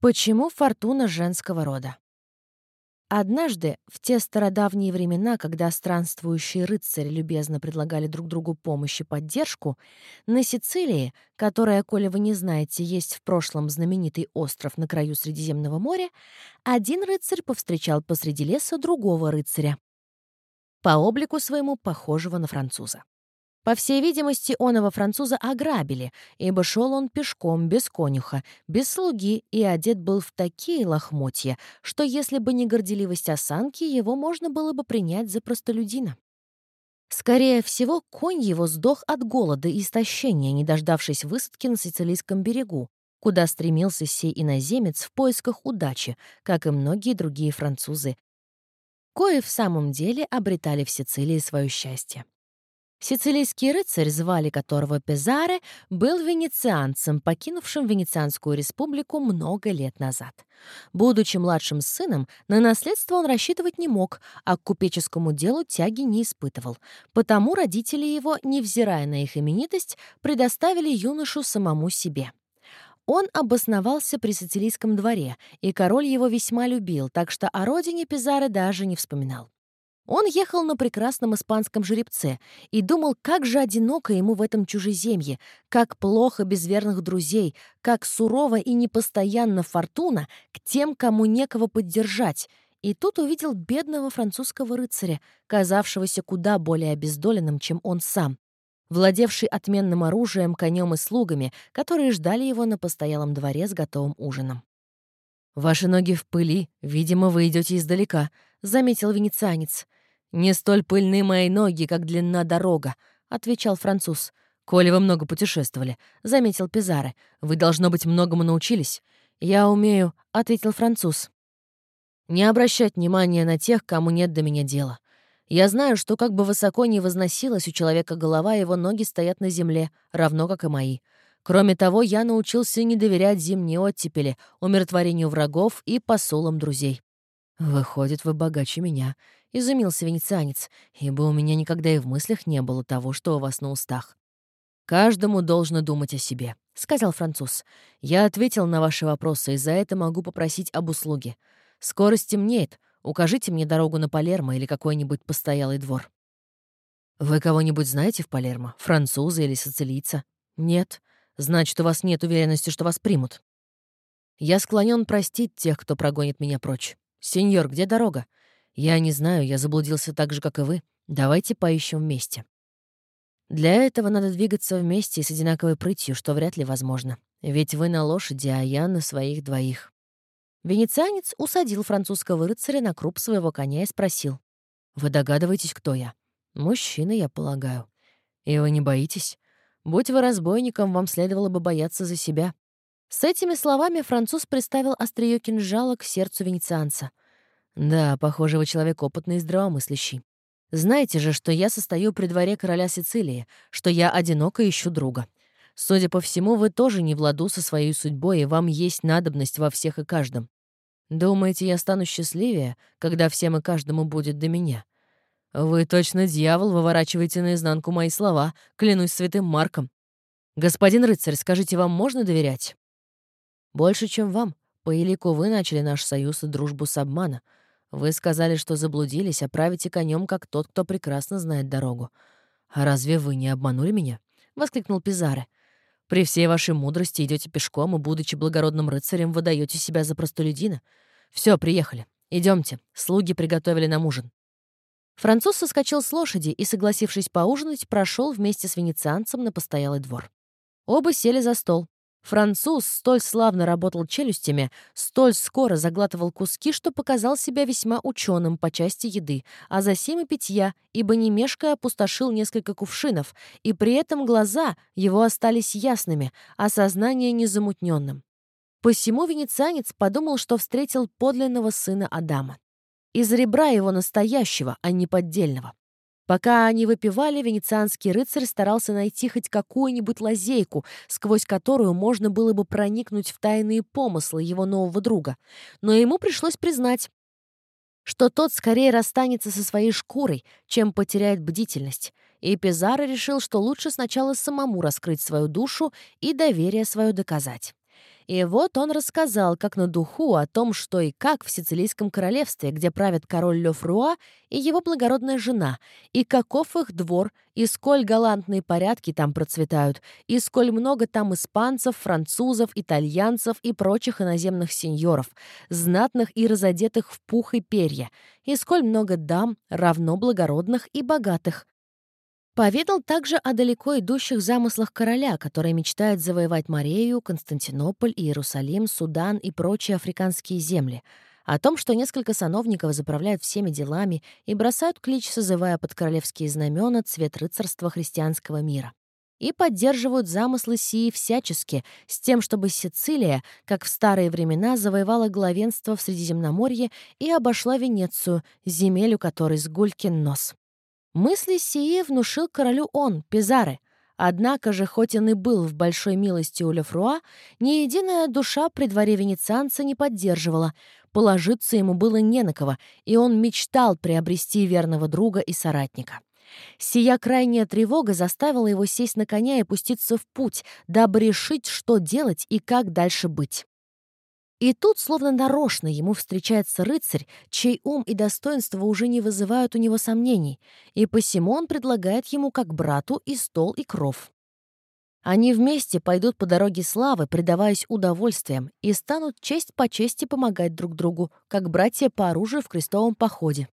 Почему фортуна женского рода? Однажды, в те стародавние времена, когда странствующие рыцари любезно предлагали друг другу помощь и поддержку, на Сицилии, которая, коли вы не знаете, есть в прошлом знаменитый остров на краю Средиземного моря, один рыцарь повстречал посреди леса другого рыцаря, по облику своему похожего на француза. По всей видимости, оного француза ограбили, ибо шел он пешком, без конюха, без слуги и одет был в такие лохмотья, что если бы не горделивость осанки, его можно было бы принять за простолюдина. Скорее всего, конь его сдох от голода и истощения, не дождавшись высадки на сицилийском берегу, куда стремился сей иноземец в поисках удачи, как и многие другие французы, кои в самом деле обретали в Сицилии свое счастье. Сицилийский рыцарь, звали которого Пезаре, был венецианцем, покинувшим Венецианскую республику много лет назад. Будучи младшим сыном, на наследство он рассчитывать не мог, а к купеческому делу тяги не испытывал. Потому родители его, невзирая на их именитость, предоставили юношу самому себе. Он обосновался при сицилийском дворе, и король его весьма любил, так что о родине Пизаре даже не вспоминал. Он ехал на прекрасном испанском жеребце и думал, как же одиноко ему в этом чужеземье, как плохо без верных друзей, как сурово и непостоянно фортуна к тем, кому некого поддержать. И тут увидел бедного французского рыцаря, казавшегося куда более обездоленным, чем он сам, владевший отменным оружием, конем и слугами, которые ждали его на постоялом дворе с готовым ужином. «Ваши ноги в пыли, видимо, вы идете издалека», — заметил венецианец. «Не столь пыльны мои ноги, как длинна дорога», — отвечал француз. «Коли вы много путешествовали», — заметил Пизаре. «Вы, должно быть, многому научились». «Я умею», — ответил француз. «Не обращать внимания на тех, кому нет до меня дела. Я знаю, что как бы высоко ни возносилась у человека голова, его ноги стоят на земле, равно как и мои. Кроме того, я научился не доверять зимней оттепели, умиротворению врагов и посулам друзей. Выходит, вы богаче меня, — изумился венецианец, «ибо у меня никогда и в мыслях не было того, что у вас на устах». «Каждому должно думать о себе», — сказал француз. «Я ответил на ваши вопросы, и за это могу попросить об услуге. Скоро стемнеет. Укажите мне дорогу на Палермо или какой-нибудь постоялый двор». «Вы кого-нибудь знаете в Палермо? Француза или сицилийца?» «Нет. Значит, у вас нет уверенности, что вас примут». «Я склонен простить тех, кто прогонит меня прочь. Сеньор, где дорога? Я не знаю, я заблудился так же, как и вы. Давайте поищем вместе. Для этого надо двигаться вместе с одинаковой прытью, что вряд ли возможно. Ведь вы на лошади, а я на своих двоих. Венецианец усадил французского рыцаря на круп своего коня и спросил. «Вы догадываетесь, кто я?» «Мужчина, я полагаю». «И вы не боитесь? Будь вы разбойником, вам следовало бы бояться за себя». С этими словами француз приставил острие кинжала к сердцу венецианца. Да, похоже, вы человек опытный и здравомыслящий. Знаете же, что я состою при дворе короля Сицилии, что я одиноко ищу друга. Судя по всему, вы тоже не в ладу со своей судьбой, и вам есть надобность во всех и каждом. Думаете, я стану счастливее, когда всем и каждому будет до меня? Вы точно дьявол, выворачиваете наизнанку мои слова, клянусь святым Марком. Господин рыцарь, скажите, вам можно доверять? Больше, чем вам. По элику вы начали наш союз и дружбу с обмана — вы сказали, что заблудились, а конем, как тот, кто прекрасно знает дорогу. А разве вы не обманули меня? воскликнул Пизаре. При всей вашей мудрости идете пешком и, будучи благородным рыцарем, выдаете себя за простолюдина. Все, приехали. Идемте. Слуги приготовили нам ужин. Француз соскочил с лошади и, согласившись поужинать, прошел вместе с венецианцем на постоялый двор. Оба сели за стол. Француз столь славно работал челюстями, столь скоро заглатывал куски, что показал себя весьма ученым по части еды, а за сим и питья, ибо не мешкая опустошил несколько кувшинов, и при этом глаза его остались ясными, а сознание незамутненным. Посему венецианец подумал, что встретил подлинного сына Адама. Из ребра его настоящего, а не поддельного. Пока они выпивали, венецианский рыцарь старался найти хоть какую-нибудь лазейку, сквозь которую можно было бы проникнуть в тайные помыслы его нового друга. Но ему пришлось признать, что тот скорее расстанется со своей шкурой, чем потеряет бдительность. И Пизаро решил, что лучше сначала самому раскрыть свою душу и доверие свое доказать. И вот он рассказал, как на духу, о том, что и как в Сицилийском королевстве, где правит король Лёфруа и его благородная жена, и каков их двор, и сколь галантные порядки там процветают, и сколь много там испанцев, французов, итальянцев и прочих иноземных сеньоров, знатных и разодетых в пух и перья, и сколь много дам, равно благородных и богатых, Поведал также о далеко идущих замыслах короля, который мечтает завоевать Морею, Константинополь, Иерусалим, Судан и прочие африканские земли, о том, что несколько сановников заправляют всеми делами и бросают клич, созывая под королевские знамена цвет рыцарства христианского мира. И поддерживают замыслы сии всячески, с тем, чтобы Сицилия, как в старые времена, завоевала главенство в Средиземноморье и обошла Венецию, земель у которой сгулькин нос. Мысли сии внушил королю он, Пизаре. Однако же, хоть он и был в большой милости у Лефруа, ни единая душа при дворе венецианца не поддерживала. Положиться ему было не на кого, и он мечтал приобрести верного друга и соратника. Сия крайняя тревога заставила его сесть на коня и пуститься в путь, дабы решить, что делать и как дальше быть. И тут, словно нарочно, ему встречается рыцарь, чей ум и достоинство уже не вызывают у него сомнений, и посему он предлагает ему как брату и стол, и кров. Они вместе пойдут по дороге славы, предаваясь удовольствиям, и станут честь по чести помогать друг другу, как братья по оружию в крестовом походе.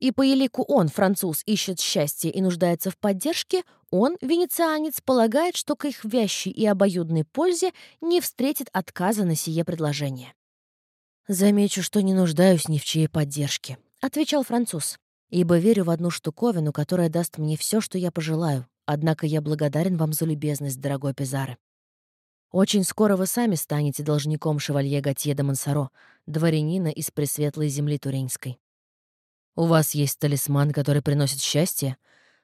И по елику он, француз, ищет счастье и нуждается в поддержке, он, венецианец, полагает, что к их вящей и обоюдной пользе не встретит отказа на сие предложение. «Замечу, что не нуждаюсь ни в чьей поддержке», — отвечал француз, «ибо верю в одну штуковину, которая даст мне все, что я пожелаю, однако я благодарен вам за любезность, дорогой Пизаре. Очень скоро вы сами станете должником шевалье Готье де Монсоро, дворянина из Пресветлой земли Туреньской. «У вас есть талисман, который приносит счастье?»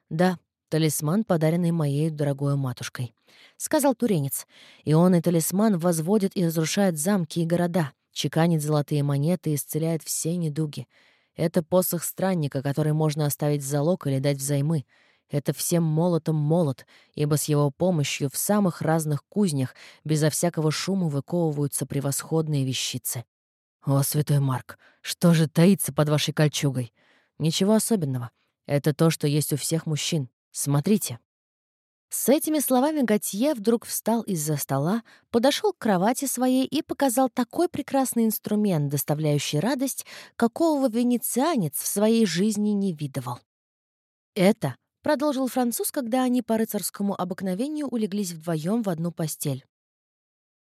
«Да, талисман, подаренный моей дорогой матушкой», — сказал туренец. «И он и талисман возводит и разрушает замки и города, чеканит золотые монеты и исцеляет все недуги. Это посох странника, который можно оставить в залог или дать взаймы. Это всем молотом молот, ибо с его помощью в самых разных кузнях безо всякого шума выковываются превосходные вещицы. «О, святой Марк, что же таится под вашей кольчугой?» «Ничего особенного. Это то, что есть у всех мужчин. Смотрите». С этими словами Готье вдруг встал из-за стола, подошел к кровати своей и показал такой прекрасный инструмент, доставляющий радость, какого венецианец в своей жизни не видывал. «Это», — продолжил француз, когда они по рыцарскому обыкновению улеглись вдвоем в одну постель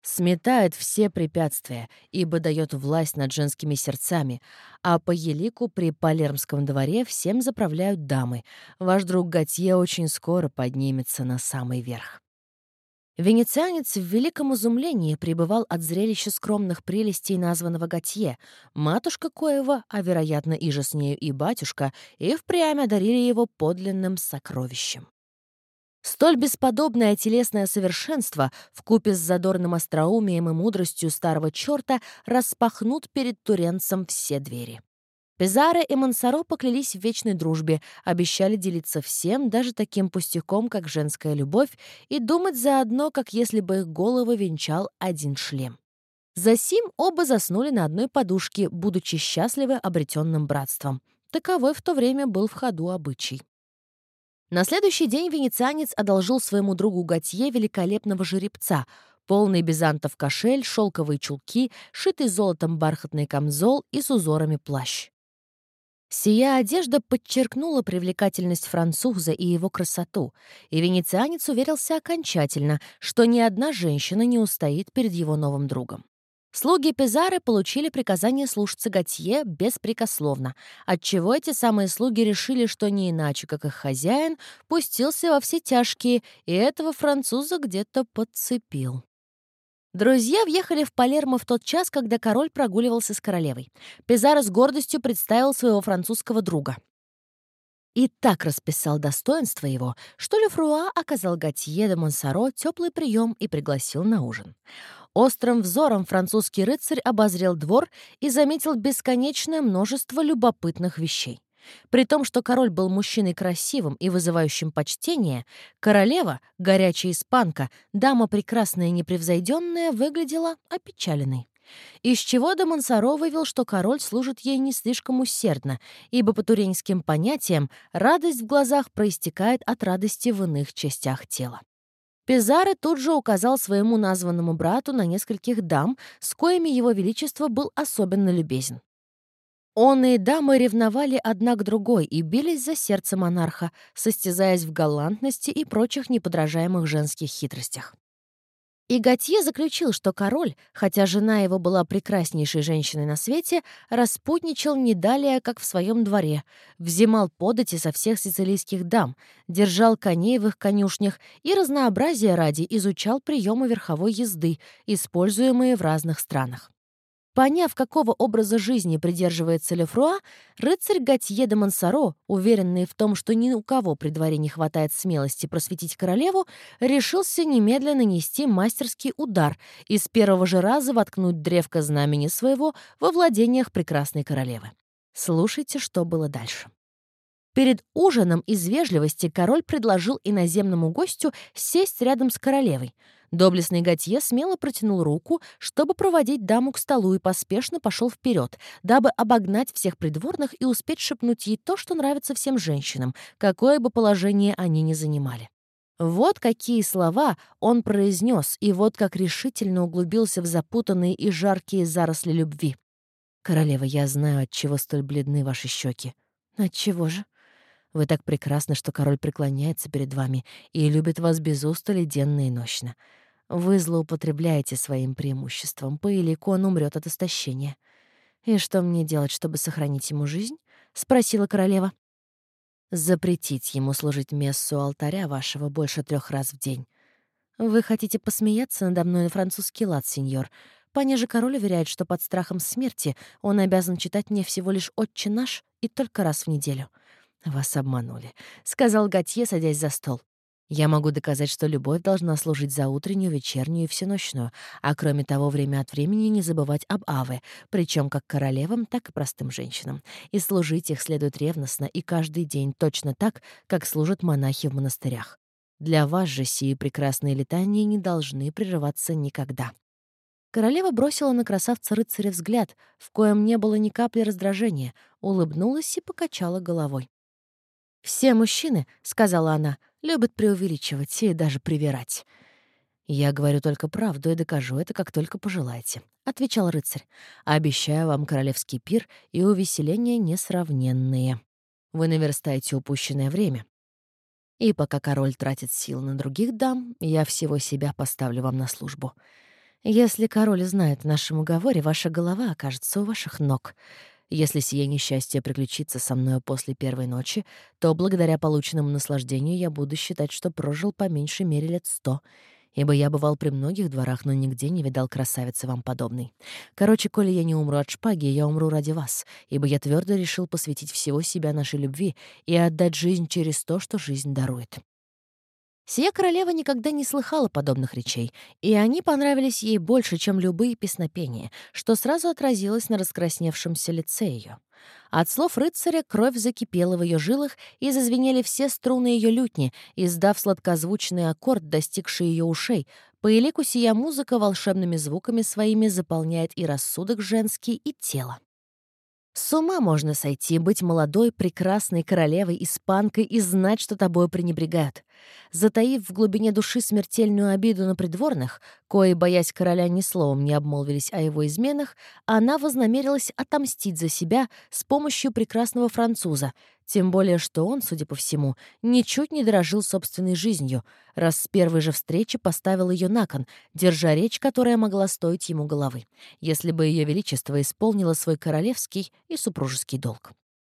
сметает все препятствия, ибо дает власть над женскими сердцами, а по елику при Палермском дворе всем заправляют дамы. Ваш друг Готье очень скоро поднимется на самый верх. Венецианец в великом изумлении пребывал от зрелища скромных прелестей названного Готье. Матушка Коева, а, вероятно, и же с нею и батюшка, и впрямь одарили его подлинным сокровищем. Столь бесподобное телесное совершенство, вкупе с задорным остроумием и мудростью старого черта, распахнут перед туренцем все двери. Пизаре и Монсоро поклялись в вечной дружбе, обещали делиться всем, даже таким пустяком, как женская любовь, и думать заодно, как если бы их головы венчал один шлем. Засим оба заснули на одной подушке, будучи счастливы обретенным братством. Таковой в то время был в ходу обычай. На следующий день венецианец одолжил своему другу Готье великолепного жеребца, полный бизантов кошель, шелковые чулки, шитый золотом бархатный камзол и с узорами плащ. Сия одежда подчеркнула привлекательность француза и его красоту, и венецианец уверился окончательно, что ни одна женщина не устоит перед его новым другом. Слуги Пизары получили приказание слушаться Готье беспрекословно, отчего эти самые слуги решили, что не иначе, как их хозяин, пустился во все тяжкие, и этого француза где-то подцепил. Друзья въехали в Палермо в тот час, когда король прогуливался с королевой. Пизаро с гордостью представил своего французского друга. И так расписал достоинство его, что Лефруа оказал Готье де Монсоро теплый прием и пригласил на ужин. Острым взором французский рыцарь обозрел двор и заметил бесконечное множество любопытных вещей. При том, что король был мужчиной красивым и вызывающим почтение, королева, горячая испанка, дама прекрасная и непревзойденная, выглядела опечаленной. Из чего де Монсоро вывел, что король служит ей не слишком усердно, ибо по туренским понятиям радость в глазах проистекает от радости в иных частях тела. Пизаре тут же указал своему названному брату на нескольких дам, с коими его величество был особенно любезен. Он и дамы ревновали одна к другой и бились за сердце монарха, состязаясь в галантности и прочих неподражаемых женских хитростях. И Готье заключил, что король, хотя жена его была прекраснейшей женщиной на свете, распутничал не далее, как в своем дворе, взимал подати со всех сицилийских дам, держал коней в их конюшнях и разнообразия ради изучал приемы верховой езды, используемые в разных странах. Поняв, какого образа жизни придерживается Лефруа, рыцарь Готье де Монсоро, уверенный в том, что ни у кого при дворе не хватает смелости просветить королеву, решился немедленно нанести мастерский удар и с первого же раза воткнуть древко знамени своего во владениях прекрасной королевы. Слушайте, что было дальше. Перед ужином из вежливости король предложил иноземному гостю сесть рядом с королевой — Доблестный Готье смело протянул руку, чтобы проводить даму к столу и поспешно пошел вперед, дабы обогнать всех придворных и успеть шепнуть ей то, что нравится всем женщинам, какое бы положение они ни занимали. Вот какие слова он произнес, и вот как решительно углубился в запутанные и жаркие заросли любви. «Королева, я знаю, от чего столь бледны ваши щеки. От чего же? Вы так прекрасны, что король преклоняется перед вами и любит вас без устали денно и нощно. Вы злоупотребляете своим преимуществом. По элику он умрет от истощения. «И что мне делать, чтобы сохранить ему жизнь?» — спросила королева. «Запретить ему служить мессу алтаря вашего больше трех раз в день. Вы хотите посмеяться надо мной на французский лад, сеньор. Понеже король уверяет, что под страхом смерти он обязан читать мне всего лишь «Отче наш» и только раз в неделю. «Вас обманули», — сказал Готье, садясь за стол. Я могу доказать, что любовь должна служить за утреннюю, вечернюю и всеночную, а кроме того, время от времени не забывать об Аве, причем как королевам, так и простым женщинам. И служить их следует ревностно и каждый день точно так, как служат монахи в монастырях. Для вас же сии прекрасные летания не должны прерываться никогда. Королева бросила на красавца-рыцаря взгляд, в коем не было ни капли раздражения, улыбнулась и покачала головой. «Все мужчины», — сказала она, — «любят преувеличивать и даже привирать». «Я говорю только правду и докажу это, как только пожелаете», — отвечал рыцарь. «Обещаю вам королевский пир и увеселения несравненные. Вы наверстаете упущенное время. И пока король тратит силы на других дам, я всего себя поставлю вам на службу. Если король знает о нашем уговоре, ваша голова окажется у ваших ног. Если сие несчастье приключится со мною после первой ночи, то благодаря полученному наслаждению я буду считать, что прожил по меньшей мере лет сто, ибо я бывал при многих дворах, но нигде не видал красавицы вам подобной. Короче, коли я не умру от шпаги, я умру ради вас, ибо я твердо решил посвятить всего себя нашей любви и отдать жизнь через то, что жизнь дарует. Сия королева никогда не слыхала подобных речей, и они понравились ей больше, чем любые песнопения, что сразу отразилось на раскрасневшемся лице ее. От слов рыцаря кровь закипела в ее жилах, и зазвенели все струны ее лютни, издав сладкозвучный аккорд, достигший ее ушей. По элику сия музыка волшебными звуками своими заполняет и рассудок женский, и тело. С ума можно сойти, быть молодой, прекрасной королевой, испанкой и знать, что тобой пренебрегают. Затаив в глубине души смертельную обиду на придворных, кои, боясь короля, ни словом не обмолвились о его изменах, она вознамерилась отомстить за себя с помощью прекрасного француза, тем более, что он, судя по всему, ничуть не дорожил собственной жизнью, раз с первой же встречи поставил ее на кон, держа речь, которая могла стоить ему головы, если бы ее величество исполнило свой королевский и супружеский долг.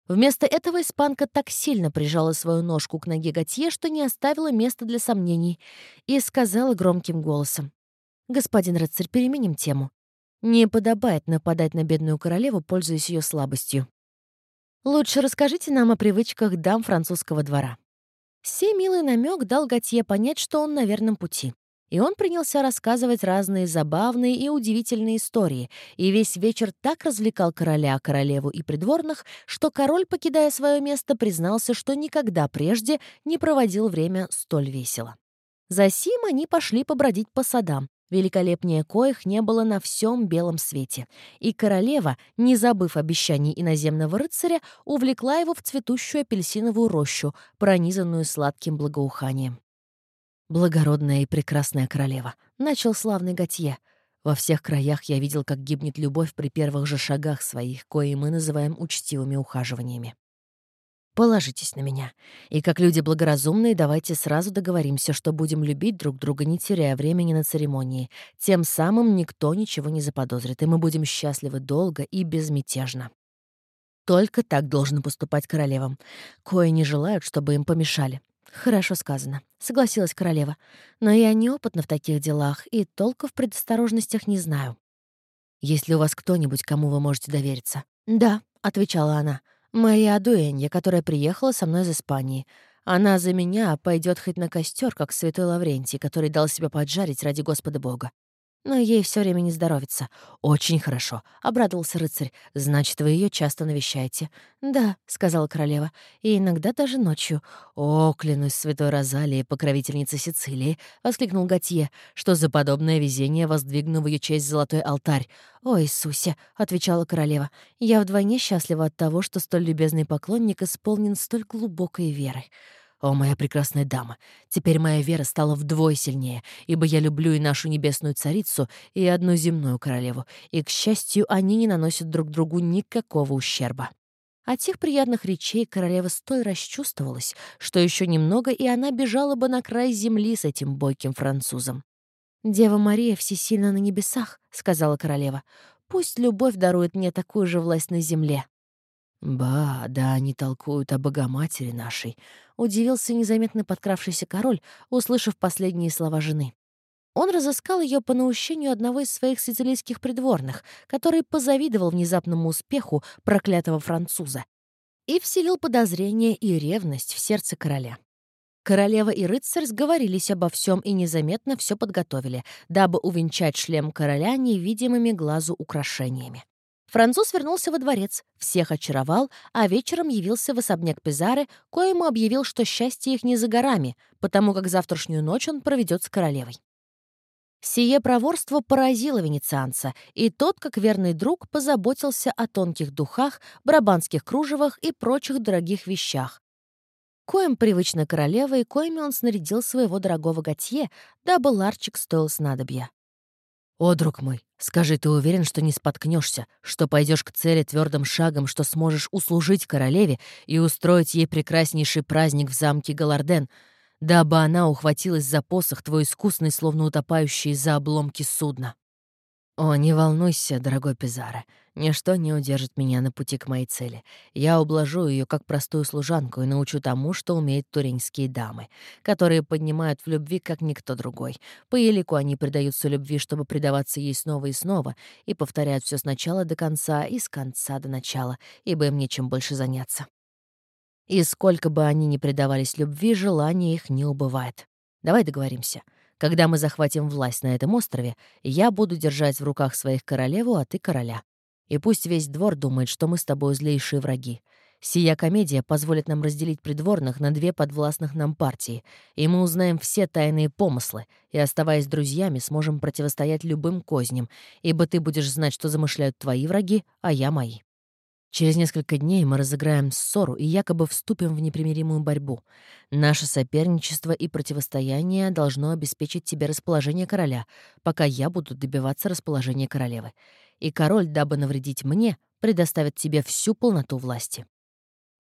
Вместо этого испанка так сильно прижала свою ножку к ноге Готье, что не оставила места для сомнений, и сказала громким голосом. «Господин рыцарь, переменим тему. Не подобает нападать на бедную королеву, пользуясь ее слабостью. Лучше расскажите нам о привычках дам французского двора». Сей милый намек дал Готье понять, что он на верном пути. И он принялся рассказывать разные забавные и удивительные истории, и весь вечер так развлекал короля, королеву и придворных, что король, покидая свое место, признался, что никогда прежде не проводил время столь весело. Засим они пошли побродить по садам, великолепнее коих не было на всем белом свете, и королева, не забыв обещаний иноземного рыцаря, увлекла его в цветущую апельсиновую рощу, пронизанную сладким благоуханием. «Благородная и прекрасная королева», — начал славный Готье. «Во всех краях я видел, как гибнет любовь при первых же шагах своих, кои мы называем учтивыми ухаживаниями. Положитесь на меня. И как люди благоразумные, давайте сразу договоримся, что будем любить друг друга, не теряя времени на церемонии. Тем самым никто ничего не заподозрит, и мы будем счастливы долго и безмятежно. Только так должны поступать королевам. Кое не желают, чтобы им помешали. «Хорошо сказано», — согласилась королева. «Но я неопытна в таких делах и толка в предосторожностях не знаю». «Есть ли у вас кто-нибудь, кому вы можете довериться?» «Да», — отвечала она. «Моя дуэнья, которая приехала со мной из Испании. Она за меня пойдет хоть на костер, как святой Лаврентий, который дал себя поджарить ради Господа Бога но ей все время не здоровится. Очень хорошо, обрадовался рыцарь. Значит, вы ее часто навещаете. Да, сказала королева, и иногда даже ночью. О, клянусь святой Розалии, покровительница Сицилии, воскликнул Готье, что за подобное везение воздвигну в ее честь золотой алтарь. «О, Иисусе!» — отвечала королева. «Я вдвойне счастлива от того, что столь любезный поклонник исполнен столь глубокой верой. О, моя прекрасная дама, теперь моя вера стала вдвое сильнее, ибо я люблю и нашу небесную царицу, и одну земную королеву, и, к счастью, они не наносят друг другу никакого ущерба». От тех приятных речей королева столь расчувствовалась, что еще немного, и она бежала бы на край земли с этим бойким французом. «Дева Мария всесильна на небесах», — сказала королева. «Пусть любовь дарует мне такую же власть на земле». «Ба, да они толкуют о Богоматери нашей», — удивился незаметно подкравшийся король, услышав последние слова жены. Он разыскал ее по наущению одного из своих сицилийских придворных, который позавидовал внезапному успеху проклятого француза и вселил подозрение и ревность в сердце короля. Королева и рыцарь сговорились обо всем и незаметно все подготовили, дабы увенчать шлем короля невидимыми глазу украшениями. Француз вернулся во дворец, всех очаровал, а вечером явился в особняк Пизары, коему объявил, что счастье их не за горами, потому как завтрашнюю ночь он проведет с королевой. Сие проворство поразило венецианца, и тот, как верный друг, позаботился о тонких духах, барабанских кружевах и прочих дорогих вещах. Коим привычно королева и коими он снарядил своего дорогого готье, дабы ларчик стоил снадобья. «О, друг мой, скажи, ты уверен, что не споткнешься, что пойдешь к цели твердым шагом, что сможешь услужить королеве и устроить ей прекраснейший праздник в замке Галарден, дабы она ухватилась за посох твой искусный, словно утопающий за обломки судна?» «О, не волнуйся, дорогой Пизаро. Ничто не удержит меня на пути к моей цели. Я ублажу ее как простую служанку и научу тому, что умеют туринские дамы, которые поднимают в любви, как никто другой. По елику они предаются любви, чтобы предаваться ей снова и снова, и повторяют все сначала до конца и с конца до начала, ибо им нечем больше заняться. И сколько бы они ни предавались любви, желание их не убывает. Давай договоримся. Когда мы захватим власть на этом острове, я буду держать в руках своих королеву, а ты короля. И пусть весь двор думает, что мы с тобой злейшие враги. Сия комедия позволит нам разделить придворных на две подвластных нам партии, и мы узнаем все тайные помыслы, и, оставаясь друзьями, сможем противостоять любым козням, ибо ты будешь знать, что замышляют твои враги, а я мои. Через несколько дней мы разыграем ссору и якобы вступим в непримиримую борьбу. Наше соперничество и противостояние должно обеспечить тебе расположение короля, пока я буду добиваться расположения королевы. И король, дабы навредить мне, предоставит тебе всю полноту власти.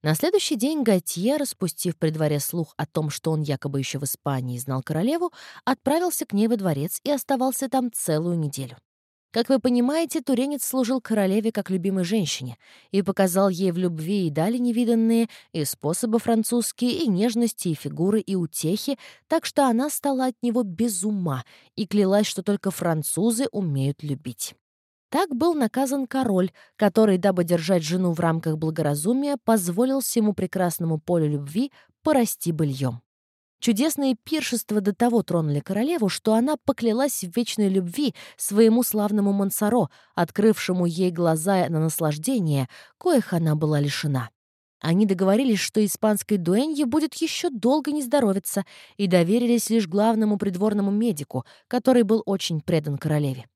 На следующий день Готье, распустив при дворе слух о том, что он якобы еще в Испании знал королеву, отправился к ней во дворец и оставался там целую неделю. Как вы понимаете, туренец служил королеве как любимой женщине и показал ей в любви и дали невиданные и способы французские, и нежности, и фигуры, и утехи, так что она стала от него без ума и клялась, что только французы умеют любить. Так был наказан король, который, дабы держать жену в рамках благоразумия, позволил всему прекрасному полю любви порасти быльем. Чудесные пиршества до того тронули королеву, что она поклялась в вечной любви своему славному Мансаро, открывшему ей глаза на наслаждение, коих она была лишена. Они договорились, что испанской дуэнье будет еще долго не здоровиться, и доверились лишь главному придворному медику, который был очень предан королеве.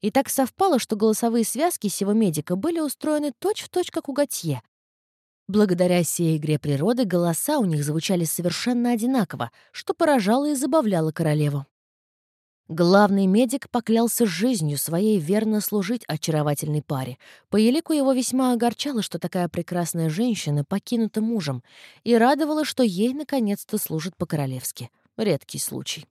И так совпало, что голосовые связки сего медика были устроены точь-в-точь, точь, как у Готье. Благодаря сей игре природы голоса у них звучали совершенно одинаково, что поражало и забавляло королеву. Главный медик поклялся жизнью своей верно служить очаровательной паре. По елику его весьма огорчало, что такая прекрасная женщина покинута мужем, и радовало, что ей наконец-то служит по-королевски. Редкий случай.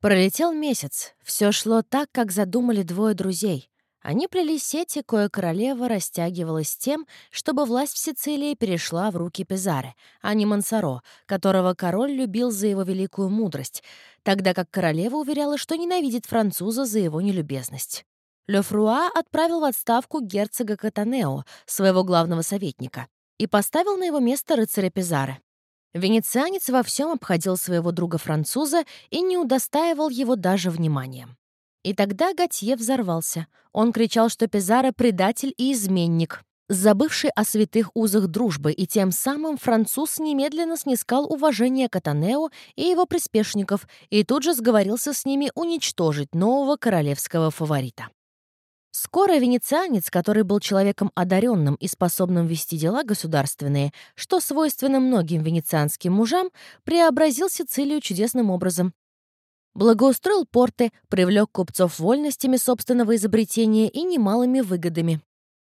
Пролетел месяц. Все шло так, как задумали двое друзей. Они плели сети, кое королева растягивалась тем, чтобы власть в Сицилии перешла в руки Пизаре, а не Мансаро, которого король любил за его великую мудрость, тогда как королева уверяла, что ненавидит француза за его нелюбезность. Лефруа отправил в отставку герцога Катанео, своего главного советника, и поставил на его место рыцаря Пизаре. Венецианец во всем обходил своего друга-француза и не удостаивал его даже вниманием. И тогда Готье взорвался. Он кричал, что Пизаро — предатель и изменник, забывший о святых узах дружбы, и тем самым француз немедленно снискал уважение Катанео и его приспешников и тут же сговорился с ними уничтожить нового королевского фаворита. Скоро венецианец, который был человеком одаренным и способным вести дела государственные, что свойственно многим венецианским мужам, преобразил Сицилию чудесным образом. Благоустроил порты, привлек купцов вольностями собственного изобретения и немалыми выгодами.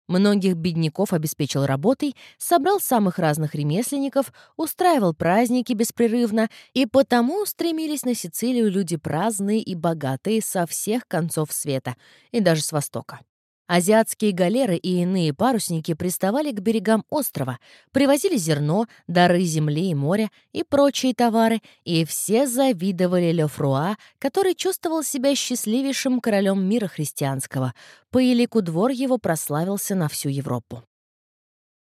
Многих бедняков обеспечил работой, собрал самых разных ремесленников, устраивал праздники беспрерывно, и потому стремились на Сицилию люди праздные и богатые со всех концов света, и даже с Востока. Азиатские галеры и иные парусники приставали к берегам острова, привозили зерно, дары земли и моря и прочие товары, и все завидовали Ле который чувствовал себя счастливейшим королем мира христианского. По елику двор его прославился на всю Европу.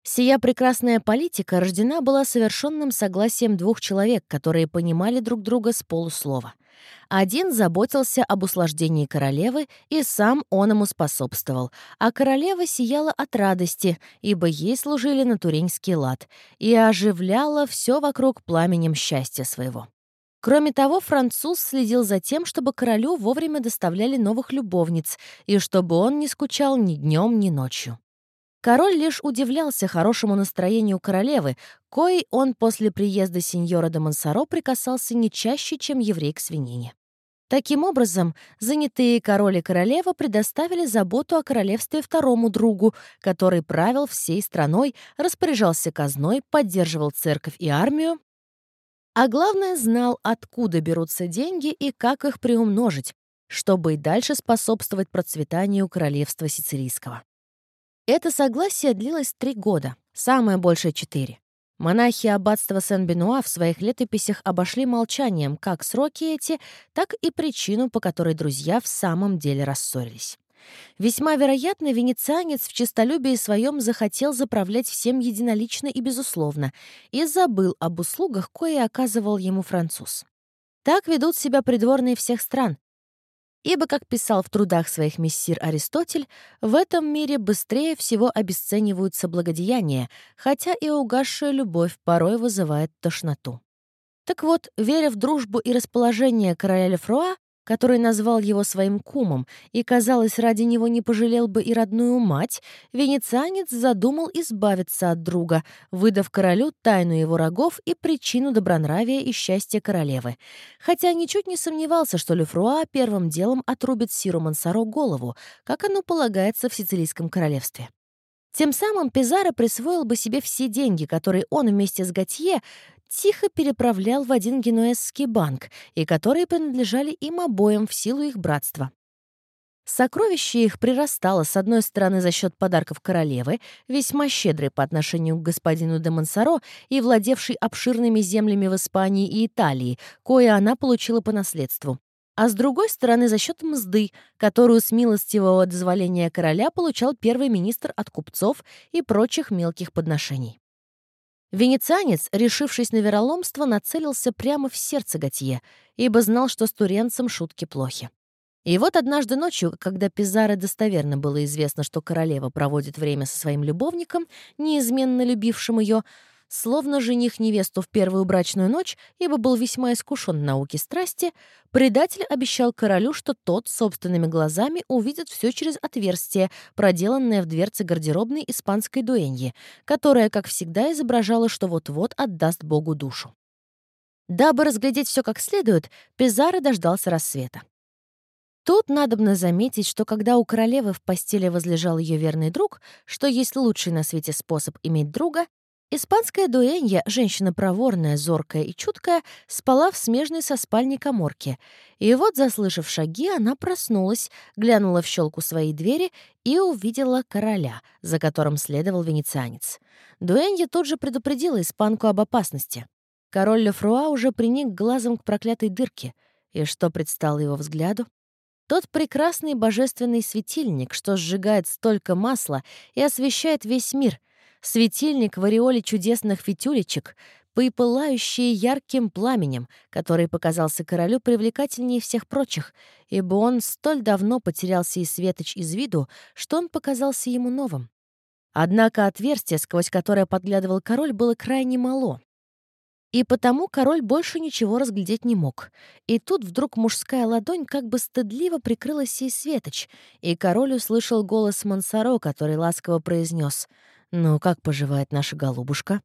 Сия прекрасная политика рождена была совершенным согласием двух человек, которые понимали друг друга с полуслова. Один заботился об услаждении королевы, и сам он ему способствовал, а королева сияла от радости, ибо ей служили на туринский лад, и оживляла все вокруг пламенем счастья своего. Кроме того, француз следил за тем, чтобы королю вовремя доставляли новых любовниц, и чтобы он не скучал ни днем, ни ночью. Король лишь удивлялся хорошему настроению королевы, коей он после приезда сеньора де Монсоро прикасался не чаще, чем еврей к свинине. Таким образом, занятые король и королева предоставили заботу о королевстве второму другу, который правил всей страной, распоряжался казной, поддерживал церковь и армию, а главное, знал, откуда берутся деньги и как их приумножить, чтобы и дальше способствовать процветанию королевства сицилийского. Это согласие длилось три года, самое большее — четыре. Монахи аббатства Сен-Бенуа в своих летописях обошли молчанием как сроки эти, так и причину, по которой друзья в самом деле рассорились. Весьма вероятно, венецианец в честолюбии своем захотел заправлять всем единолично и безусловно, и забыл об услугах, кое оказывал ему француз. Так ведут себя придворные всех стран, Ибо, как писал в трудах своих мессир Аристотель, в этом мире быстрее всего обесцениваются благодеяния, хотя и угасшая любовь порой вызывает тошноту. Так вот, веря в дружбу и расположение короля Лефруа, который назвал его своим кумом и, казалось, ради него не пожалел бы и родную мать, венецианец задумал избавиться от друга, выдав королю тайну его рогов и причину добронравия и счастья королевы. Хотя ничуть не сомневался, что Лефруа первым делом отрубит Сиру Мансаро голову, как оно полагается в Сицилийском королевстве. Тем самым Пизаро присвоил бы себе все деньги, которые он вместе с Готье тихо переправлял в один генуэзский банк, и которые принадлежали им обоим в силу их братства. Сокровище их прирастало, с одной стороны, за счет подарков королевы, весьма щедрой по отношению к господину де Монсоро и владевшей обширными землями в Испании и Италии, кое она получила по наследству. А с другой стороны, за счет мзды, которую с милостивого дозволения короля получал первый министр от купцов и прочих мелких подношений. Венецианец, решившись на вероломство, нацелился прямо в сердце Готье, ибо знал, что с туренцем шутки плохи. И вот однажды ночью, когда Пизаре достоверно было известно, что королева проводит время со своим любовником, неизменно любившим ее, словно жених невесту в первую брачную ночь, ибо был весьма искушен в науке страсти, предатель обещал королю, что тот собственными глазами увидит все через отверстие, проделанное в дверце гардеробной испанской дуэньи, которая, как всегда, изображала, что вот-вот отдаст Богу душу. Дабы разглядеть все как следует, Пизаро дождался рассвета. Тут надобно заметить, что когда у королевы в постели возлежал ее верный друг, что есть лучший на свете способ иметь друга, испанская дуэнья, женщина проворная, зоркая и чуткая, спала в смежной со спальней коморке. И вот, заслышав шаги, она проснулась, глянула в щелку своей двери и увидела короля, за которым следовал венецианец. Дуэнья тут же предупредила испанку об опасности. Король Лефруа уже приник глазом к проклятой дырке. И что предстало его взгляду? Тот прекрасный божественный светильник, что сжигает столько масла и освещает весь мир. Светильник в ореоле чудесных фитюлечек, пылающие ярким пламенем, который показался королю привлекательнее всех прочих, ибо он столь давно потерялся и светоч из виду, что он показался ему новым. Однако отверстие, сквозь которое подглядывал король, было крайне мало, и потому король больше ничего разглядеть не мог. И тут вдруг мужская ладонь как бы стыдливо прикрыла сей светоч, и король услышал голос Мансаро, который ласково произнес «Ну, как поживает наша голубушка?»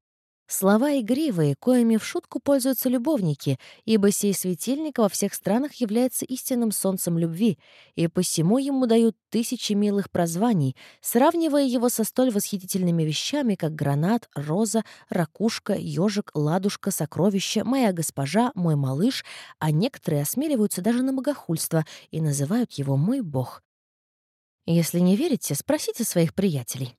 Слова игривые, коими в шутку пользуются любовники, ибо сей светильник во всех странах является истинным солнцем любви, и посему ему дают тысячи милых прозваний, сравнивая его со столь восхитительными вещами, как гранат, роза, ракушка, ежик, ладушка, сокровище, моя госпожа, мой малыш, а некоторые осмеливаются даже на богохульство и называют его «мой бог». Если не верите, спросите своих приятелей.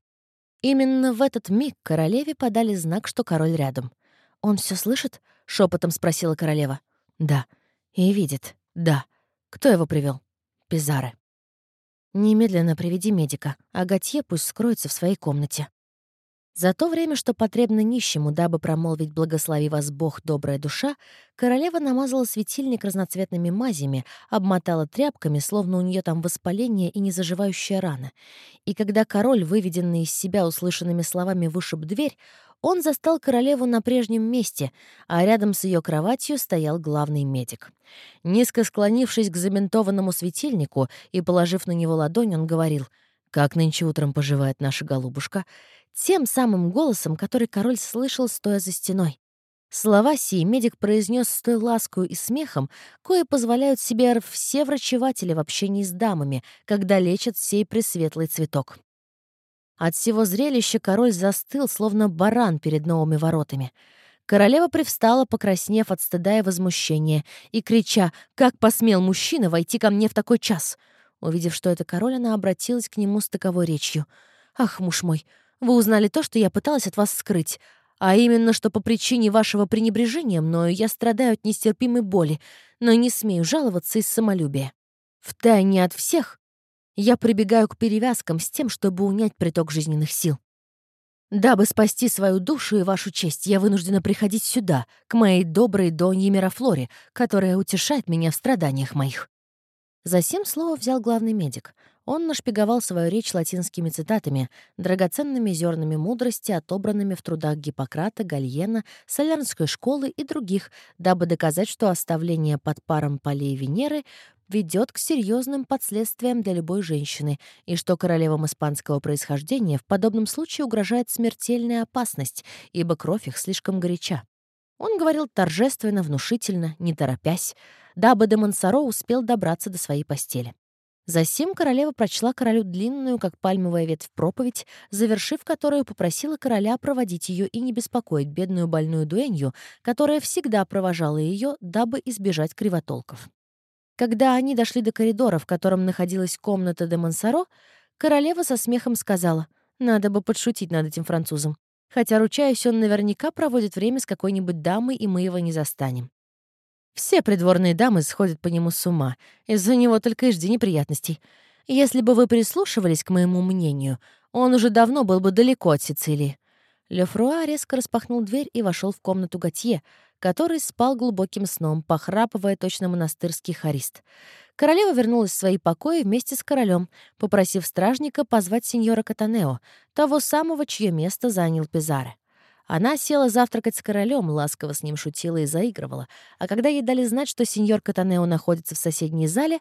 Именно в этот миг королеве подали знак, что король рядом. «Он все слышит?» — шепотом спросила королева. «Да». «И видит?» «Да». «Кто его привел? «Пизаре». «Немедленно приведи медика, а Готье пусть скроется в своей комнате». За то время, что потребно нищему, дабы промолвить «благослови вас Бог, добрая душа», королева намазала светильник разноцветными мазями, обмотала тряпками, словно у нее там воспаление и незаживающая рана. И когда король, выведенный из себя услышанными словами, вышиб дверь, он застал королеву на прежнем месте, а рядом с ее кроватью стоял главный медик. Низко склонившись к заментованному светильнику и положив на него ладонь, он говорил — «Как нынче утром поживает наша голубушка?» тем самым голосом, который король слышал, стоя за стеной. Слова сии медик произнес с той ласкою и смехом, кое позволяют себе все врачеватели в общении с дамами, когда лечат сей пресветлый цветок. От всего зрелища король застыл, словно баран перед новыми воротами. Королева привстала, покраснев от стыда и возмущения, и крича «Как посмел мужчина войти ко мне в такой час?» Увидев, что это король, она обратилась к нему с таковой речью. «Ах, муж мой, вы узнали то, что я пыталась от вас скрыть, а именно, что по причине вашего пренебрежения мною я страдаю от нестерпимой боли, но не смею жаловаться из самолюбия. Втайне от всех я прибегаю к перевязкам с тем, чтобы унять приток жизненных сил. Дабы спасти свою душу и вашу честь, я вынуждена приходить сюда, к моей доброй Донье Мирафлоре, которая утешает меня в страданиях моих. Засим слово взял главный медик. Он нашпиговал свою речь латинскими цитатами, драгоценными зернами мудрости, отобранными в трудах Гиппократа, Гальена, Солярнской школы и других, дабы доказать, что оставление под паром полей Венеры ведет к серьезным последствиям для любой женщины, и что королевам испанского происхождения в подобном случае угрожает смертельная опасность, ибо кровь их слишком горяча. Он говорил торжественно, внушительно, не торопясь, дабы де Монсоро успел добраться до своей постели. Засим королева прочла королю длинную, как пальмовая ветвь, проповедь, завершив которую попросила короля проводить ее и не беспокоить бедную больную дуэнью, которая всегда провожала ее, дабы избежать кривотолков. Когда они дошли до коридора, в котором находилась комната де Монсоро, королева со смехом сказала, «Надо бы подшутить над этим французом. Хотя, ручаюсь, он наверняка проводит время с какой-нибудь дамой, и мы его не застанем. Все придворные дамы сходят по нему с ума. Из-за него только и жди неприятностей. Если бы вы прислушивались к моему мнению, он уже давно был бы далеко от Сицилии. Лефруа резко распахнул дверь и вошел в комнату Готье, который спал глубоким сном, похрапывая точно монастырский харист. Королева вернулась в свои покои вместе с королем, попросив стражника позвать сеньора Катанео, того самого, чье место занял Пизаре. Она села завтракать с королем, ласково с ним шутила и заигрывала, а когда ей дали знать, что сеньор Катанео находится в соседней зале,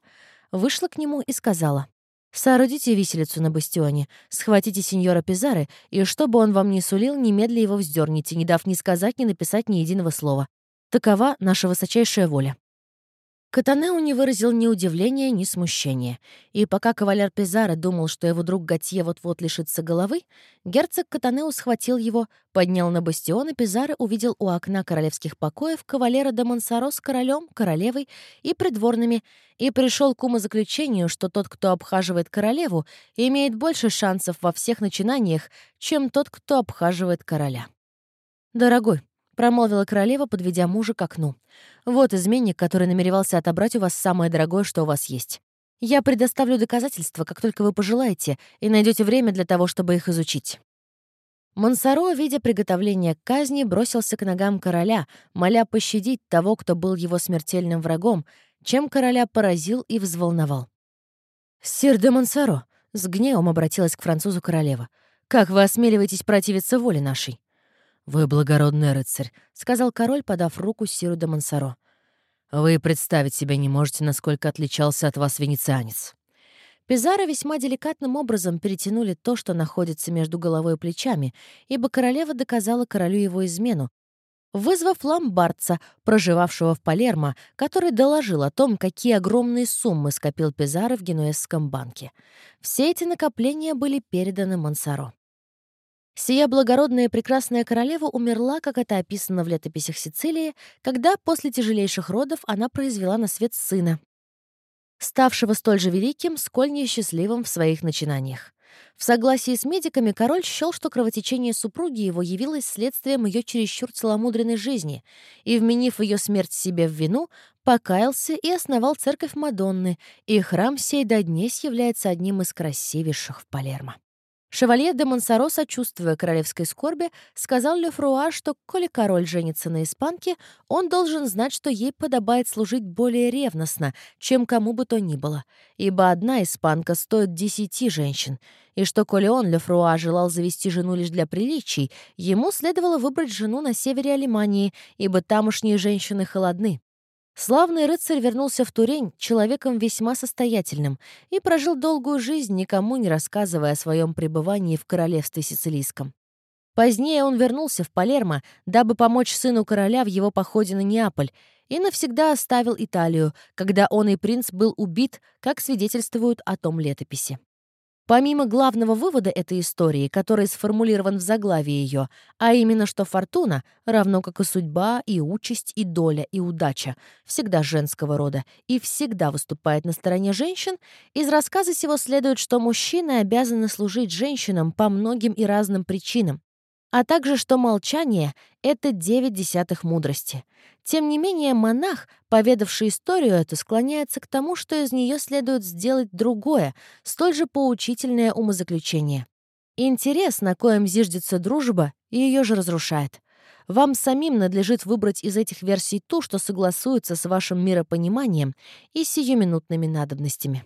вышла к нему и сказала. «Соорудите виселицу на бастионе, схватите сеньора Пизары, и чтобы он вам не сулил, немедля его вздерните, не дав ни сказать, ни написать ни единого слова. Такова наша высочайшая воля». Катанео не выразил ни удивления, ни смущения. И пока кавалер Пизаро думал, что его друг Готье вот-вот лишится головы, герцог Катанео схватил его, поднял на бастион, и Пизаро увидел у окна королевских покоев кавалера де Монсоро с королем, королевой и придворными, и пришел к умозаключению, что тот, кто обхаживает королеву, имеет больше шансов во всех начинаниях, чем тот, кто обхаживает короля. «Дорогой», — промолвила королева, подведя мужа к окну. «Вот изменник, который намеревался отобрать у вас самое дорогое, что у вас есть. Я предоставлю доказательства, как только вы пожелаете, и найдете время для того, чтобы их изучить». Монсоро, видя приготовление к казни, бросился к ногам короля, моля пощадить того, кто был его смертельным врагом, чем короля поразил и взволновал. «Сир де Монсоро», — с гневом обратилась к французу королева, «как вы осмеливаетесь противиться воле нашей?» «Вы благородный рыцарь», — сказал король, подав руку Сиру де Монсоро. «Вы представить себе не можете, насколько отличался от вас венецианец». Пизаро весьма деликатным образом перетянули то, что находится между головой и плечами, ибо королева доказала королю его измену, вызвав ломбардца, проживавшего в Палермо, который доложил о том, какие огромные суммы скопил Пизаро в Генуэзском банке. Все эти накопления были переданы Монсоро. Сия благородная и прекрасная королева умерла, как это описано в летописях Сицилии, когда после тяжелейших родов она произвела на свет сына, ставшего столь же великим, сколь несчастливым в своих начинаниях. В согласии с медиками король счел, что кровотечение супруги его явилось следствием ее чересчур целомудренной жизни, и, вменив ее смерть себе в вину, покаялся и основал церковь Мадонны, и храм сей до днесь является одним из красивейших в Палермо. Шевалье де Монсоро, сочувствуя королевской скорби, сказал Лефруа, что, коли король женится на испанке, он должен знать, что ей подобает служить более ревностно, чем кому бы то ни было, ибо одна испанка стоит десяти женщин, и что, коли он, Лефруа, желал завести жену лишь для приличий, ему следовало выбрать жену на севере Алимании, ибо тамошние женщины холодны. Славный рыцарь вернулся в Турень человеком весьма состоятельным и прожил долгую жизнь, никому не рассказывая о своем пребывании в королевстве сицилийском. Позднее он вернулся в Палермо, дабы помочь сыну короля в его походе на Неаполь, и навсегда оставил Италию, когда он и принц был убит, как свидетельствуют о том летописи. Помимо главного вывода этой истории, который сформулирован в заглавии ее, а именно, что фортуна, равно как и судьба, и участь, и доля, и удача, всегда женского рода и всегда выступает на стороне женщин, из рассказа сего следует, что мужчины обязаны служить женщинам по многим и разным причинам, а также что молчание — это девять десятых мудрости. Тем не менее, монах, поведавший историю эту, склоняется к тому, что из нее следует сделать другое, столь же поучительное умозаключение. Интерес, на коем зиждется дружба, ее же разрушает. Вам самим надлежит выбрать из этих версий ту, что согласуется с вашим миропониманием и сиюминутными надобностями.